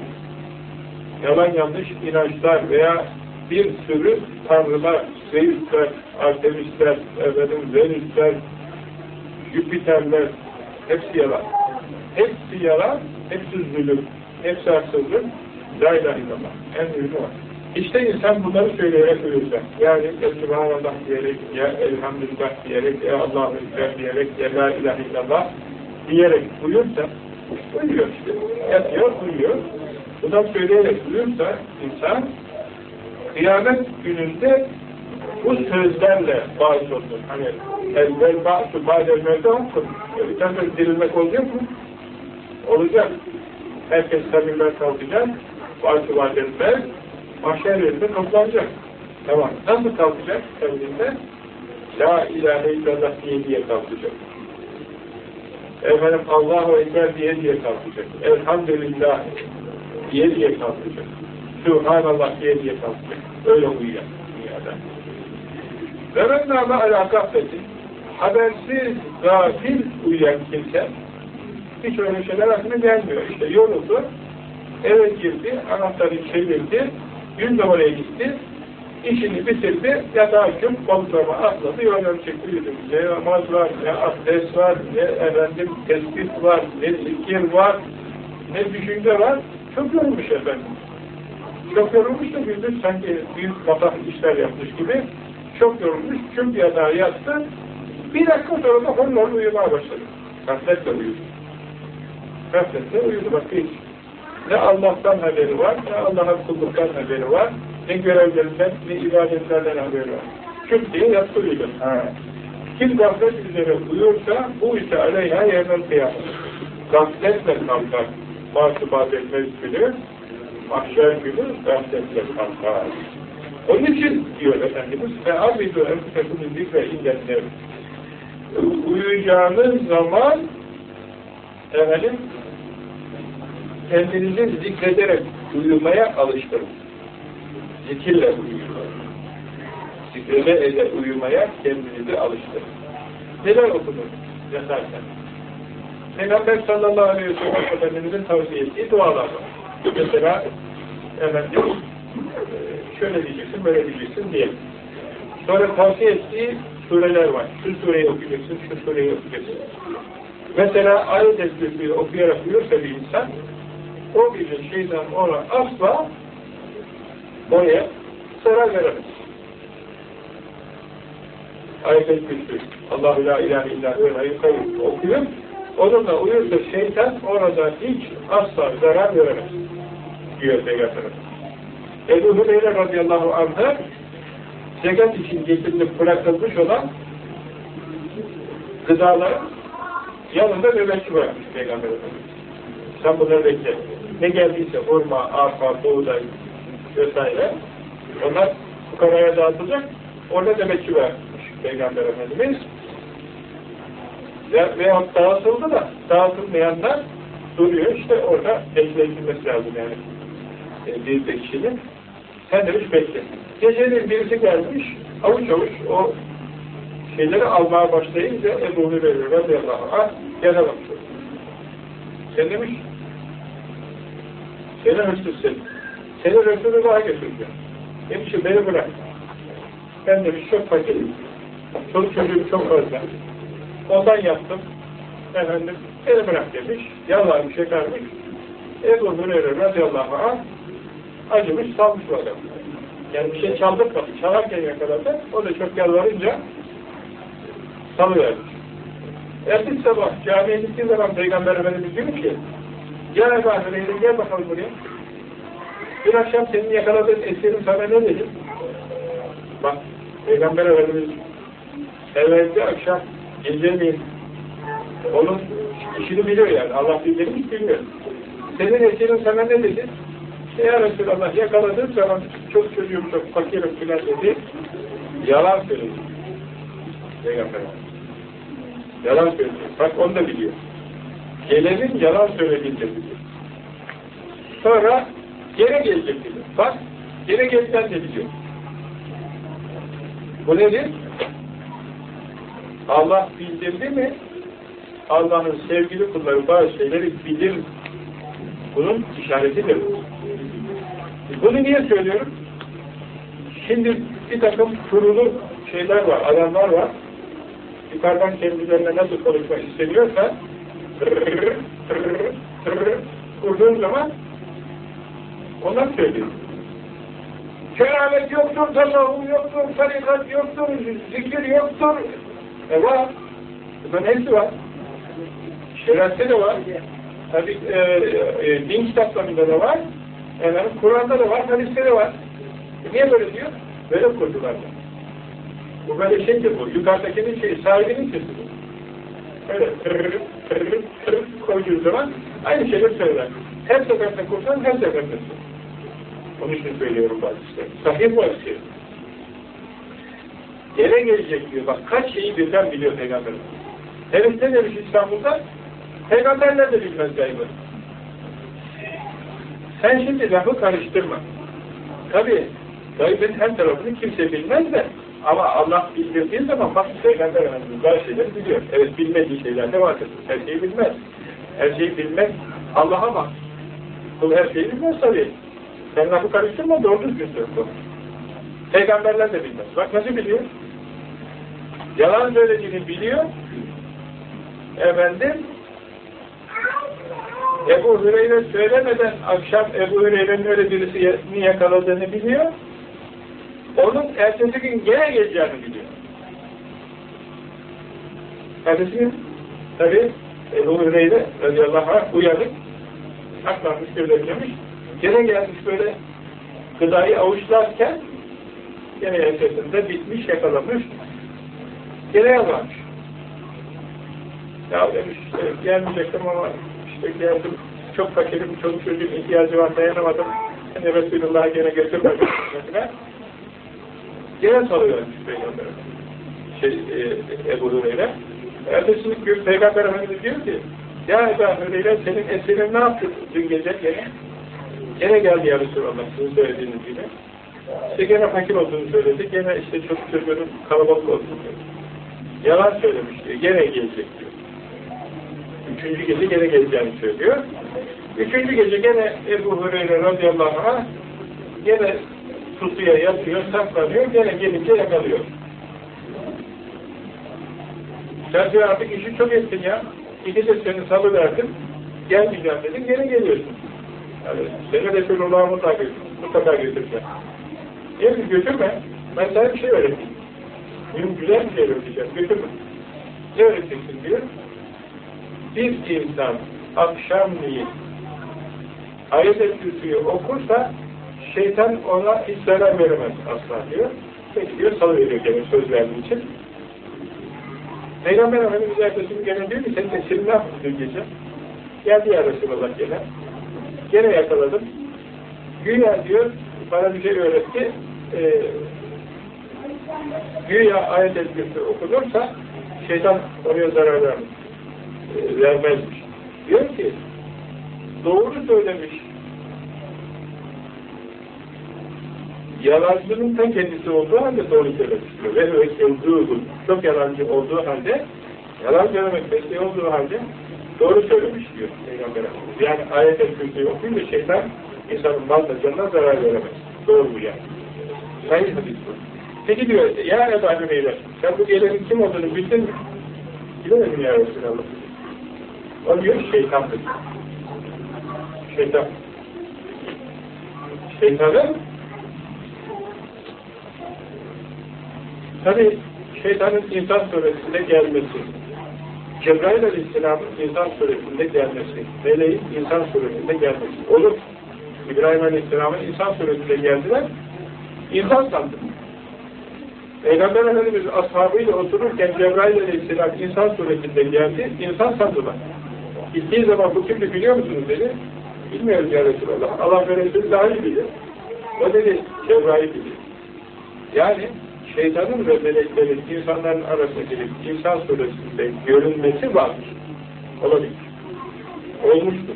yalan yanlış inançlar veya bir sürü tanrılar, Zeus'ler, Artemis'ler, efendim Venüs'ler, Jüpiter'ler, hepsi yalan. Hepsi yalan, hepsi zulüm, hepsi haksızlık. La ilahe illallah. En büyüğü var. İşte insan bunları söyleyerek uyursa, yani ya Subhanallah diyerek, ya Elhamdülillah diyerek, ya Allahu Ekber diyerek, ya La ilahe illallah diyerek uyursa, uyuyor işte. Yatıyor, uyuyor. Bundan söyleyerek uyursa insan, kıyamet gününde bu sözlerle bağış olsun. Hani elbel bağışı ba'del mevde olsun. Bir tane dirilmek olacak mı? Olacak. Herkes kabirler kalkacak. Ba'del mevde mahşer yerinde toplanacak. Tamam. Nasıl kalkacak kabirinde? La ilahe illallah diye diye kalkacak. Efendim Allahu Ekber diye diye kalkacak. Elhamdülillah diye diye kalkacak. Subhanallah diye diye kalkacak. Öyle uyuyor dünyada. Ve ben nâme alâ gafletin habersiz, gafil uyuyan kimse hiç öyle şeyler aklına gelmiyor. İşte yoruldu, eve girdi, anahtarı çevirdi, gün oraya gitti, işini bitirdi, yatağa açıp koltuğuma atladı, yolları çekti yürüdü. Ne namaz var, ne abdest var, ne efendim tespit var, ne zikir var, ne düşünce var. Çok yorulmuş efendim. Çok yorulmuş da gündüz sanki büyük matah işler yapmış gibi. Çok yorulmuş, çünkü yatağa yattı. Bir dakika sonra da horlar uyumaya başladı. Gafletle uyudu. Gafletle uyudu, başka hiç. Ne Allah'tan haberi var, ne Allah'a kulluktan haberi var, ne görevlerinden, ne ibadetlerden haberi var. Çünkü diye yattı uyudu. Kim gaflet üzere uyursa, bu ise aleyha yerden kıyamet. Gafletle kalkar. Bazı bazı mevkülü, mahşer günü gafletle kalkar. Onun için diyor Efendimiz, ve abidu enfekumün zikre illetler. Uyuyacağınız zaman efendim kendinizi zikrederek uyumaya alıştırın. Zikirle uyuyun. Zikrede ede uyumaya kendinizi alıştırın. Neler okunur yatarken? Peygamber sallallahu aleyhi ve sellem Efendimizin tavsiye ettiği dualar var. Mesela efendim şöyle diyeceksin, böyle diyeceksin diye. Sonra tavsiye ettiği sureler var. Şu sureyi okuyacaksın, şu sureyi okuyacaksın. Mesela ayet esnafıyla okuyarak uyursa bir insan, o bir şeyden ona asla oraya zarar veremez. Ayet-el Kürsü. Allahu la ilahe illa huvel kayyum okuyor. Onunla uyursa şeytan orada hiç asla zarar veremez. Diyor Peygamber Ebu Hüreyre radıyallahu anh'a zekat için getirilip bırakılmış olan gıdaların yanında nöbetçi bırakmış Peygamber Efendimiz. Sen bunları bekle. Ne geldiyse hurma, arpa, buğday vesaire onlar fukaraya dağıtılacak. Orada nöbetçi bırakmış Peygamber Efendimiz. Ve, veyahut dağıtıldı da dağıtılmayanlar duruyor. İşte orada bekletilmesi lazım yani. E, bir de kişinin sen demiş bekle. Gecenin birisi gelmiş, avuç avuç o şeyleri almaya başlayınca Ebu Hüreyre radıyallahu anh gene bakıyor. Sen demiş, seni hırsız sen. Seni Resulullah'a götüreceğim. Demiş ki beni bırak. Ben demiş çok fakirim. Çoluk çocuğum çok fazla. Ondan yaptım. Efendim, beni bırak demiş. Yalvarmış, yakarmış. Ebu Hüreyre radıyallahu anh acımış, salmış bu adam. Yani bir şey çaldırmadı. Çalarken yakaladı. O da çok yalvarınca salıvermiş. Ertesi sabah camiye gittiği zaman Peygamber Efendimiz diyor ki Ya Ebu Hüreyre gel bakalım buraya. Bir akşam senin yakaladığın esirim sana ne dedi? Bak Peygamber Efendimiz evvelce akşam geceleyin onun işini biliyor yani. Allah bildirmiş biliyor. Senin esirin sana ne dedi? Ya Resulallah yakaladığım zaman çok çocuğum çok fakirim filan dedi. Yalan söyledi. Peygamber Efendimiz. Yalan söylüyor. Bak onu da biliyor. Gelenin yalan söylediğini biliyor. Sonra gene gelecek biliyor. Bak gene gelsen de biliyor. Bu nedir? Allah bildirdi mi Allah'ın sevgili kulları bazı şeyleri bilir. Bunun işaretidir. Bunu niye söylüyorum? Şimdi bir takım kurulu şeyler var, adamlar var. Yukarıdan kendilerine nasıl konuşmak isteniyorsa kurduğun zaman onlar söylüyor. Keramet yoktur, tasavvuf yoktur, tarikat yoktur, zikir yoktur. E var. Bunların hepsi var. Şeriatte de var. Tabi e, e, din kitaplarında da var. Efendim, Kur'an'da da var, hadiste de var. E niye böyle diyor? Böyle kurdular. Bu böyle şeydir bu. Yukarıdakinin şeyi, sahibinin sesi bu. Öyle tırırıp tırırıp tırırıp koyduğu zaman aynı şeyleri söyler. Her seferinde kursan her seferinde Onun için söylüyorum bazı işte. Sahih bu hadisi. Yere gelecek diyor. Bak kaç şeyi birden biliyor Peygamber. Herif ne demiş İstanbul'da? Peygamberler de bilmez gaybı. Sen şimdi lafı karıştırma. Tabi gaybın her tarafını kimse bilmez de ama Allah bildirdiği zaman bak Peygamber Efendimiz bazı şeyleri biliyor. Evet bilmediği şeyler de vardır. Her şeyi bilmez. Her şeyi bilmez. Allah'a bak. Kul her şeyi bilmez tabi. Sen lafı karıştırma doğru düzgün söyle. Peygamberler de bilmez. Bak nasıl biliyor? Yalan söylediğini biliyor. Efendim Ebu Hüreyre söylemeden akşam Ebu Hüreyre'nin öyle birisini yakaladığını biliyor. Onun ertesi gün gene geleceğini biliyor. Ertesi gün tabi Ebu Hüreyre radıyallahu anh uyanık saklanmış, gözlemlemiş. Gene gelmiş böyle gıdayı avuçlarken gene ertesinde bitmiş, yakalamış. Gene yalvarmış. Ya demiş gelmeyecektim ama işte geldim. Çok fakirim, çoluk çocuğun ihtiyacı var, dayanamadım. Hani Resulullah'a gene götürmedim. Gene soruyormuş Peygamber şey, e, Ebu Hüreyre. Ertesi gün Peygamber Efendimiz diyor ki Ya Ebu Hüreyre senin esirin ne yaptı dün gece gene? Gene geldi ya Resulallah sizin söylediğiniz gibi. İşte gene fakir olduğunu söyledi. Gene işte çok çocuğun kalabalık olduğunu söyledi. Yalan söylemiş diyor. Gene gelecek diyor. Üçüncü gece gene geleceğini söylüyor. Üçüncü gece gene Ebu Hureyre radıyallahu anh gene pusuya yatıyor, saklanıyor, gene gelince yakalıyor. Sen diyor artık işi çok ettin ya. İki de seni salıverdim, gelmeyeceğim dedin, gene geliyorsun. Yani seni Resulullah'a mutlaka, mutlaka. Diyor ki götürme, ben sana bir şey öğreteyim. Benim güzel bir şey öğreteceğim, götürme. Ne öğreteceksin diyor. Bir insan akşamleyin ayet-i kürsüyü okursa şeytan ona hiç zarar veremez asla diyor. Peki diyor, salıveriyor gene söz verdiği için. Peygamber Efendimiz ertesi gene diyor ki senin esirin ne yaptın dün gece? Geldi ya Resulallah gene. Gene yakaladım. Güya diyor, bana bir şey öğretti. E, güya ayet-i kürsü okunursa şeytan oraya zarar vermez. E, vermezmiş. Diyor ki doğru söylemiş. Yalancının ta kendisi olduğu halde doğru söylemiş diyor. Ve öyküldüğü çok yalancı olduğu halde yalan söylemek mesleği olduğu halde doğru söylemiş diyor Peygamber. Yani ayet-el kürsüyü okuyunca şeytan insanın malına canına zarar veremez. Doğru bu yani. Sayın hadis bu. Peki diyor, ya Ebu Hüreyre, sen bu gelenin kim olduğunu bildin mi? Bilemedim ya Resulallah. O diyor şeytandır. Şeytan. Şeytanın tabi şeytanın insan suresinde gelmesi, Cebrail Aleyhisselam'ın insan suresinde gelmesi, meleğin insan suresinde gelmesi. Olur. İbrahim Aleyhisselam'ın insan suresinde geldiler, insan sandı. Peygamber Efendimiz ashabıyla otururken Cebrail Aleyhisselam insan suretinde geldi, insan sandılar. Gittiği zaman bu kimdi biliyor musunuz dedi. Bilmiyoruz ya Resulallah. Allah ve Resulü daha iyi bilir. O dedi Cebrail bilir. Yani şeytanın ve meleklerin insanların arasına girip insan suresinde görünmesi vardır. Olabilir. Olmuştur.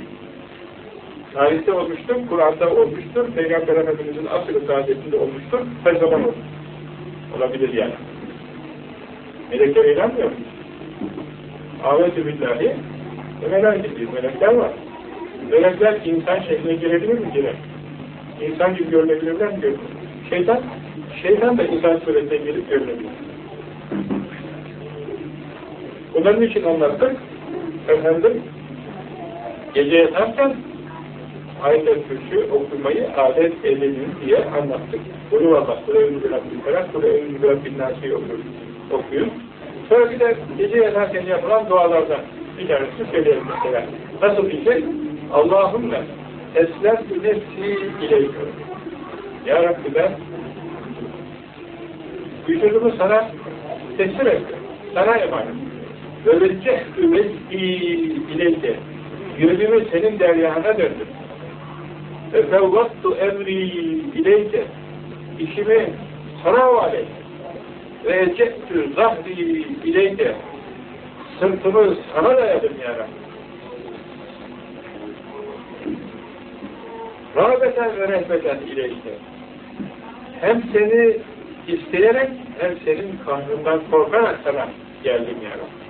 Tarihte olmuştur, Kur'an'da olmuştur, Peygamber Efendimiz'in asr-ı saadetinde olmuştur, her zaman olur. Olabilir yani. Melekler inanmıyor mu? Ahmetü billahi ve meleketiyiz. Melekler var. Melekler insan şekline girebilir mi? Girer. İnsan gibi görünebilirler mi? Görünür. Şeytan, şeytan da insan suretine gelip görünebilir. Bunların için anlattık. Efendim, gece yatarken ayet-el kürsü okumayı adet edelim diye anlattık. Bunu bunu ünlü Rabbim Ferhat, bunu ünlü Rabbim Nasi'yi okuyun. Sonra bir de gece yatarken yapılan dualardan bir tanesini söyleyelim mesela. Nasıl diyecek? Allahümme eslemtü nefsi ileyke. Ya Rabbi ben vücudumu sana teslim ettim. Sana emanet. Öğretecektü vez'i ileyke. Yönümü senin deryana döndüm. Fevvattu emri ileyke. İşimi sana havale. Ve ecettü zahri ileyke. Sırtımı sana dayadım ya Rabbi. Rağbeten ve rehbeten ileyke. Hem seni isteyerek hem senin kahrından korkarak sana geldim ya Rabbi.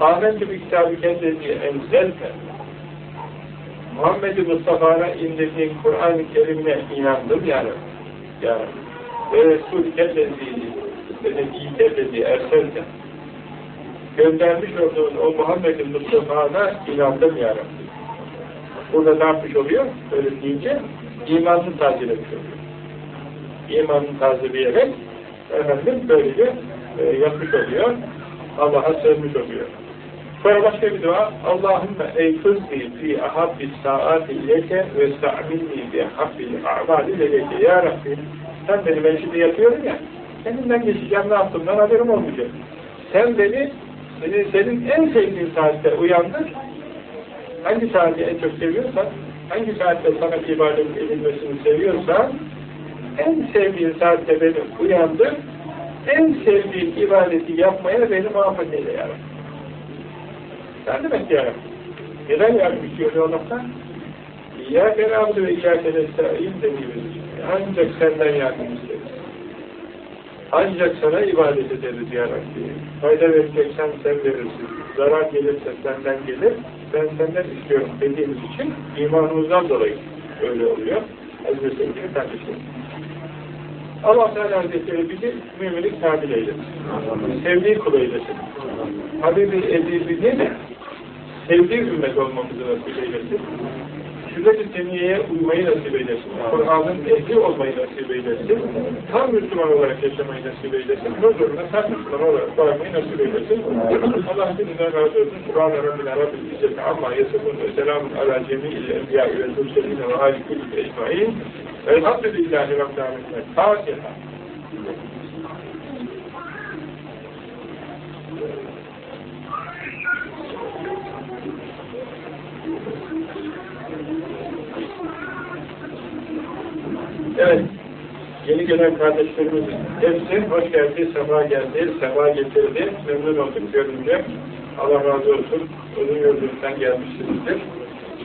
Ahmetü bir kitabı kendisi enzelte. Muhammed-i Mustafa'na indirdiğin Kur'an-ı Kerim'e inandım ya Rabbi. Ya Rabbi. Ve Resul kendisi ve nebiyyillezi erselte. Göndermiş olduğun o Muhammed-i Mustafa'na inandım ya Rabbi. Burada ne yapmış oluyor? Öyle deyince imanını tazelemiş oluyor. İmanını tazeleyerek efendim böylece e, yapmış oluyor. Allah'a sığınmış oluyor. Sonra başka bir dua Allahümme eyfızni fi ahabbi saati ileke ve sta'minni bi ahabbi a'mali leleke Ya Rabbi sen beni ben şimdi yapıyorum ya kendimden geçeceğim ne yaptığımdan haberim olmayacak. Sen beni senin, senin en sevdiğin saatte uyandır hangi saati en çok seviyorsan, hangi saatte sana ibadet edilmesini seviyorsan, en sevdiğin saatte beni uyandır, en sevdiğin ibadeti yapmaya beni muvaffak eyle ya Rabbi. Sen demek ya Rabbi. Neden yardım istiyor Allah'tan? İyyâke nâbudu ve iyyâke nesta'in dediğimiz Ancak senden yardım isteriz. Ancak sana ibadet ederiz ya Rabbi. Fayda vereceksen sen verirsin. Zarar gelirse senden gelir. Ben senden istiyorum dediğimiz için imanımızdan dolayı öyle oluyor. Aziz sevgili kardeşlerim. Allah Teala Hazretleri bizi müminlik tabi eylesin. Sevdiği kul eylesin. Habibi ne de? Sevdiği ümmet olmamızı nasip eylesin. Sünnet-i Seniye'ye uymayı nasip eylesin. Kur'an'ın ehli olmayı nasip eylesin. Tam Müslüman olarak yaşamayı nasip eylesin. Huzuruna tam Müslüman olarak varmayı nasip eylesin. Allah hepinizden razı olsun. Subhane Rabbine Rabbil İzzeti Amma Yasifun ve Selamun Ala Cemi'il Enbiya ve Zülseline ve Halikul Ecmain. Elhamdülillahi Rabbil Alemin. Fatiha. Evet, yeni gelen kardeşlerimiz hepsi hoş geldi, sefa geldi, sefa getirdi, memnun olduk görünce. Allah razı olsun, uzun yolculuktan gelmişsinizdir,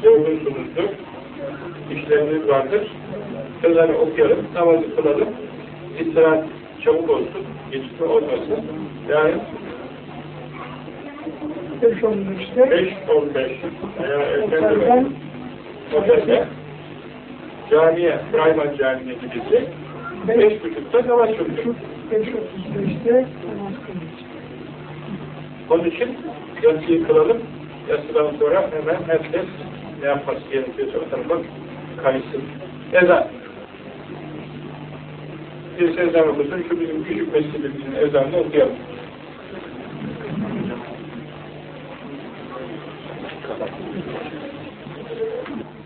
yorgunsunuzdur, işleriniz vardır. Sözleri okuyalım, namazı kılalım, istirahat çabuk olsun, gecikme olmasın. Yani 5.15'te 5-15 veya otelden otelde camiye, Rayman Camii'ne gidecek. Beş buçukta namaz kılacak. 5.35'te namaz kılacak. Onun için yatsıyı kılalım. Yatsıdan sonra hemen herkes ne yapması gerekiyorsa o tarafa kaysın. Ezan. Bir ezan okusun. Şu bizim küçük mescidimizin ezanını okuyalım. Kapat.